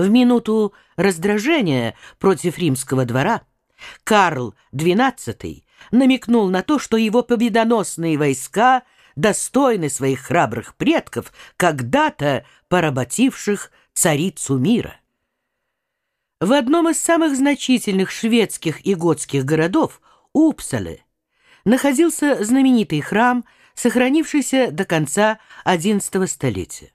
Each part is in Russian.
В минуту раздражения против римского двора Карл XII намекнул на то, что его победоносные войска достойны своих храбрых предков, когда-то поработивших царицу мира. В одном из самых значительных шведских и готских городов, Упсале, находился знаменитый храм, сохранившийся до конца XI столетия.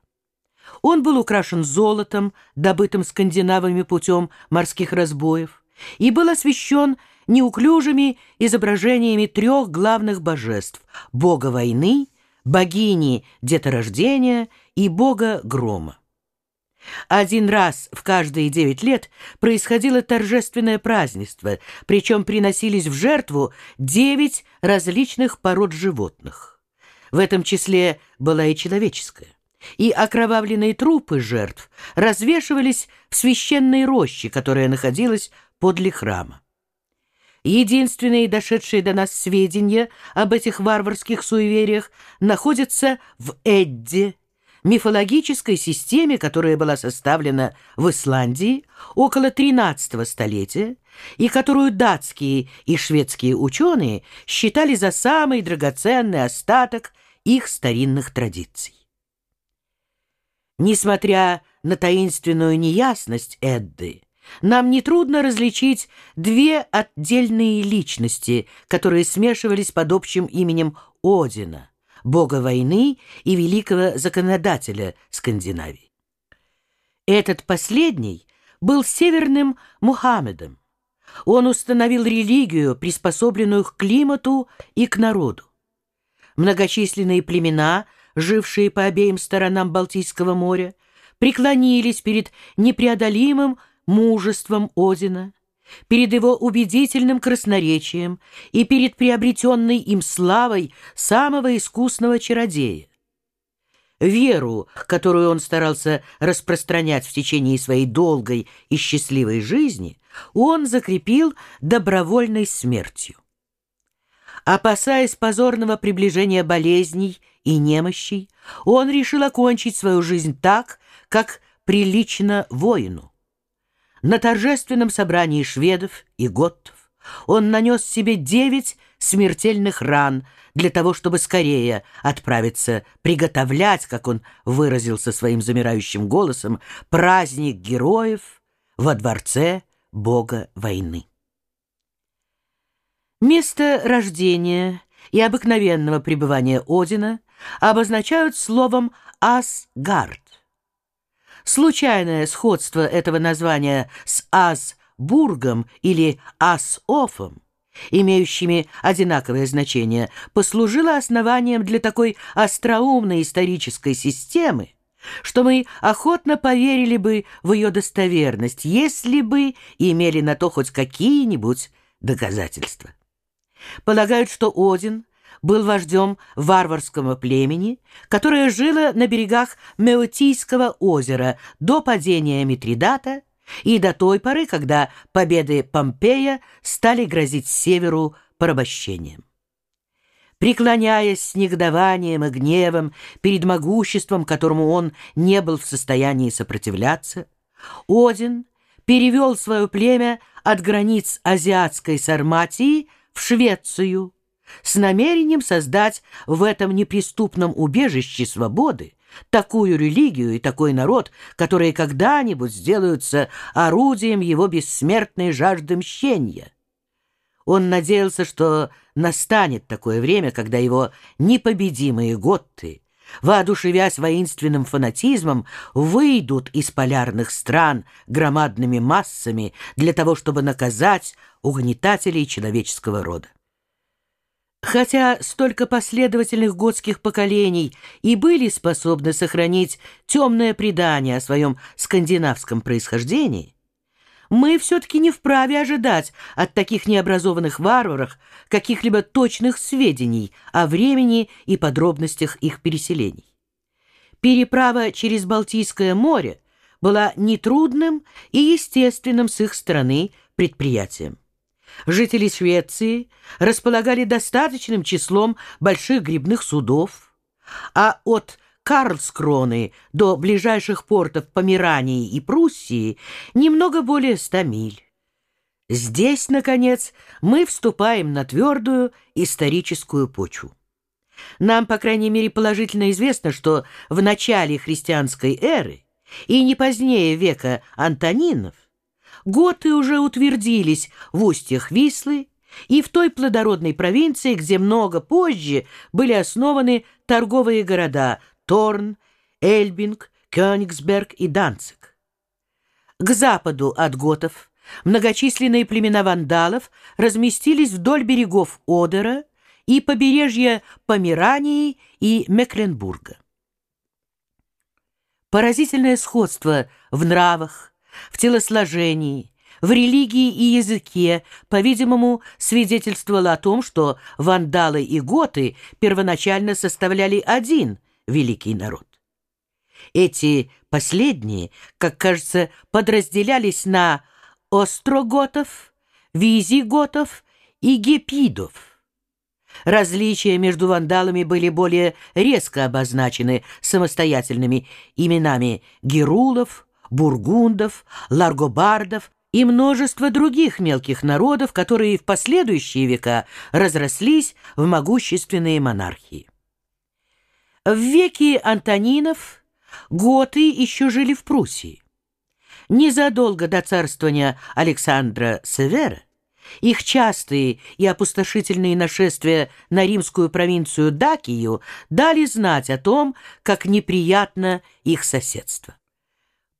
Он был украшен золотом, добытым скандинавами путем морских разбоев, и был освящен неуклюжими изображениями трех главных божеств – бога войны, богини деторождения и бога грома. Один раз в каждые девять лет происходило торжественное празднество, причем приносились в жертву девять различных пород животных. В этом числе была и человеческая. И окровавленные трупы жертв развешивались в священной роще, которая находилась подле храма. Единственные дошедшие до нас сведения об этих варварских суевериях находятся в Эдде, мифологической системе, которая была составлена в Исландии около XIII столетия и которую датские и шведские ученые считали за самый драгоценный остаток их старинных традиций. Несмотря на таинственную неясность Эдды, нам нетрудно различить две отдельные личности, которые смешивались под общим именем Одина, бога войны и великого законодателя Скандинавии. Этот последний был северным Мухаммедом. Он установил религию, приспособленную к климату и к народу. Многочисленные племена, жившие по обеим сторонам Балтийского моря, преклонились перед непреодолимым мужеством Одина, перед его убедительным красноречием и перед приобретенной им славой самого искусного чародея. Веру, которую он старался распространять в течение своей долгой и счастливой жизни, он закрепил добровольной смертью. Опасаясь позорного приближения болезней и немощей, он решил окончить свою жизнь так, как прилично воину. На торжественном собрании шведов и готтов он нанес себе девять смертельных ран для того, чтобы скорее отправиться приготовлять, как он выразился своим замирающим голосом, праздник героев во дворце бога войны. Место рождения и обыкновенного пребывания Одина обозначают словом «Асгард», Случайное сходство этого названия с Асбургом или Асофом, имеющими одинаковое значение, послужило основанием для такой остроумной исторической системы, что мы охотно поверили бы в ее достоверность, если бы имели на то хоть какие-нибудь доказательства. Полагают, что Один был вождем варварского племени, которое жило на берегах Меотийского озера до падения Митридата и до той поры, когда победы Помпея стали грозить северу порабощением. Преклоняясь с негодованием и гневом перед могуществом, которому он не был в состоянии сопротивляться, Один перевел свое племя от границ азиатской Сарматии в Швецию, с намерением создать в этом неприступном убежище свободы такую религию и такой народ, которые когда-нибудь сделаются орудием его бессмертной жажды мщения. Он надеялся, что настанет такое время, когда его непобедимые готты, воодушевясь воинственным фанатизмом, выйдут из полярных стран громадными массами для того, чтобы наказать угнетателей человеческого рода. Хотя столько последовательных готских поколений и были способны сохранить темное предание о своем скандинавском происхождении, мы все-таки не вправе ожидать от таких необразованных варваров каких-либо точных сведений о времени и подробностях их переселений. Переправа через Балтийское море была нетрудным и естественным с их стороны предприятием. Жители Швеции располагали достаточным числом больших грибных судов, а от Карлскроны до ближайших портов Померании и Пруссии немного более ста миль. Здесь, наконец, мы вступаем на твердую историческую почву. Нам, по крайней мере, положительно известно, что в начале христианской эры и не позднее века Антонинов готы уже утвердились в устьях Вислы и в той плодородной провинции, где много позже были основаны торговые города Торн, Эльбинг, Кёнигсберг и Данциг. К западу от готов многочисленные племена вандалов разместились вдоль берегов Одера и побережья Померании и Мекленбурга. Поразительное сходство в нравах, в телосложении, в религии и языке, по-видимому, свидетельствовало о том, что вандалы и готы первоначально составляли один великий народ. Эти последние, как кажется, подразделялись на остроготов, визиготов и гепидов. Различия между вандалами были более резко обозначены самостоятельными именами герулов, бургундов, ларгобардов и множество других мелких народов, которые в последующие века разрослись в могущественные монархии. В веке Антонинов готы еще жили в Пруссии. Незадолго до царствования Александра Севера их частые и опустошительные нашествия на римскую провинцию Дакию дали знать о том, как неприятно их соседство.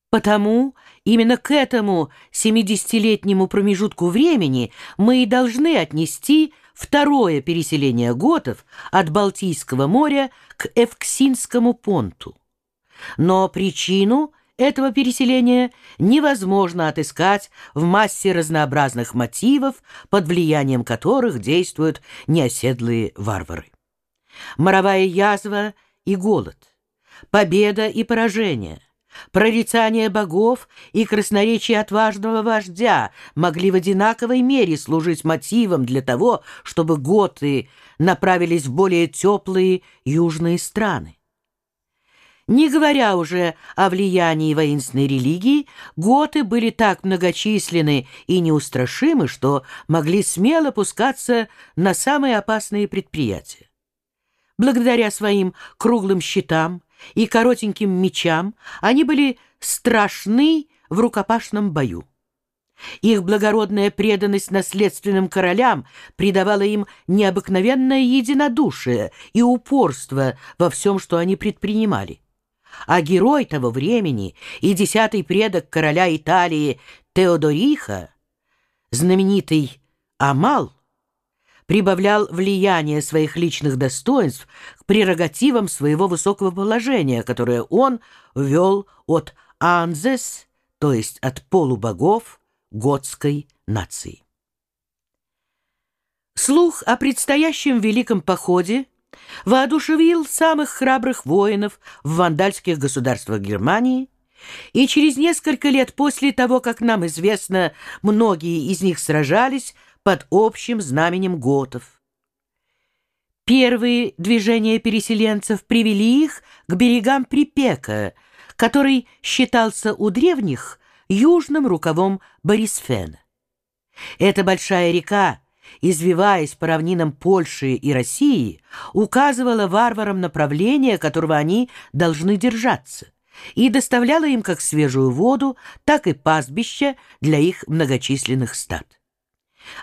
Потому именно к этому 70-летнему промежутку времени мы и должны отнести второе переселение готов от Балтийского моря к Эвксинскому понту. Но причину этого переселения невозможно отыскать в массе разнообразных мотивов, под влиянием которых действуют неоседлые варвары. Моровая язва и голод, победа и поражение, Прорицание богов и красноречие отважного вождя могли в одинаковой мере служить мотивом для того, чтобы готы направились в более теплые южные страны. Не говоря уже о влиянии воинственной религии, готы были так многочисленны и неустрашимы, что могли смело пускаться на самые опасные предприятия. Благодаря своим круглым щитам, и коротеньким мечам, они были страшны в рукопашном бою. Их благородная преданность наследственным королям придавала им необыкновенное единодушие и упорство во всем, что они предпринимали. А герой того времени и десятый предок короля Италии Теодориха, знаменитый Амал, прибавлял влияние своих личных достоинств к прерогативам своего высокого положения, которое он ввел от анзес, то есть от полубогов готской нации. Слух о предстоящем великом походе воодушевил самых храбрых воинов в вандальских государствах Германии, и через несколько лет после того, как нам известно, многие из них сражались под общим знаменем готов. Первые движения переселенцев привели их к берегам Припека, который считался у древних южным рукавом Борисфена. Эта большая река, извиваясь по равнинам Польши и России, указывала варварам направление, которого они должны держаться, и доставляла им как свежую воду, так и пастбища для их многочисленных стад.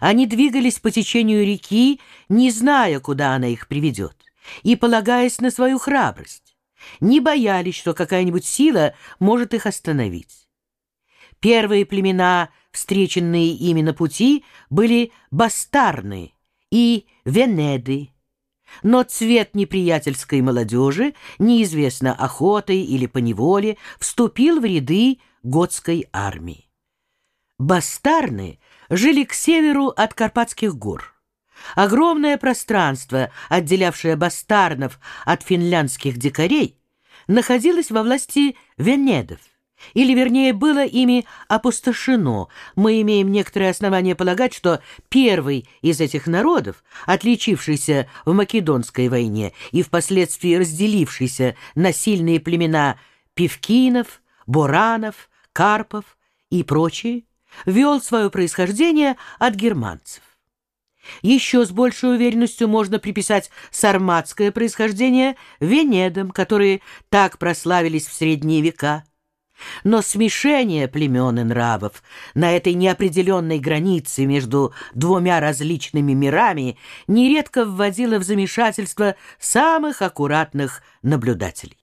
Они двигались по течению реки, не зная, куда она их приведет, и полагаясь на свою храбрость, не боялись, что какая-нибудь сила может их остановить. Первые племена, встреченные ими на пути, были бастарны и венеды, но цвет неприятельской молодежи, неизвестно охотой или поневоле, вступил в ряды готской армии. Бастарны жили к северу от Карпатских гор. Огромное пространство, отделявшее бастарнов от финляндских дикарей, находилось во власти венедов, или, вернее, было ими опустошено. Мы имеем некоторые основания полагать, что первый из этих народов, отличившийся в Македонской войне и впоследствии разделившийся на сильные племена Певкинов, Боранов, Карпов и прочие, вел свое происхождение от германцев. Еще с большей уверенностью можно приписать сарматское происхождение Венедам, которые так прославились в средние века. Но смешение племен и нравов на этой неопределенной границе между двумя различными мирами нередко вводило в замешательство самых аккуратных наблюдателей.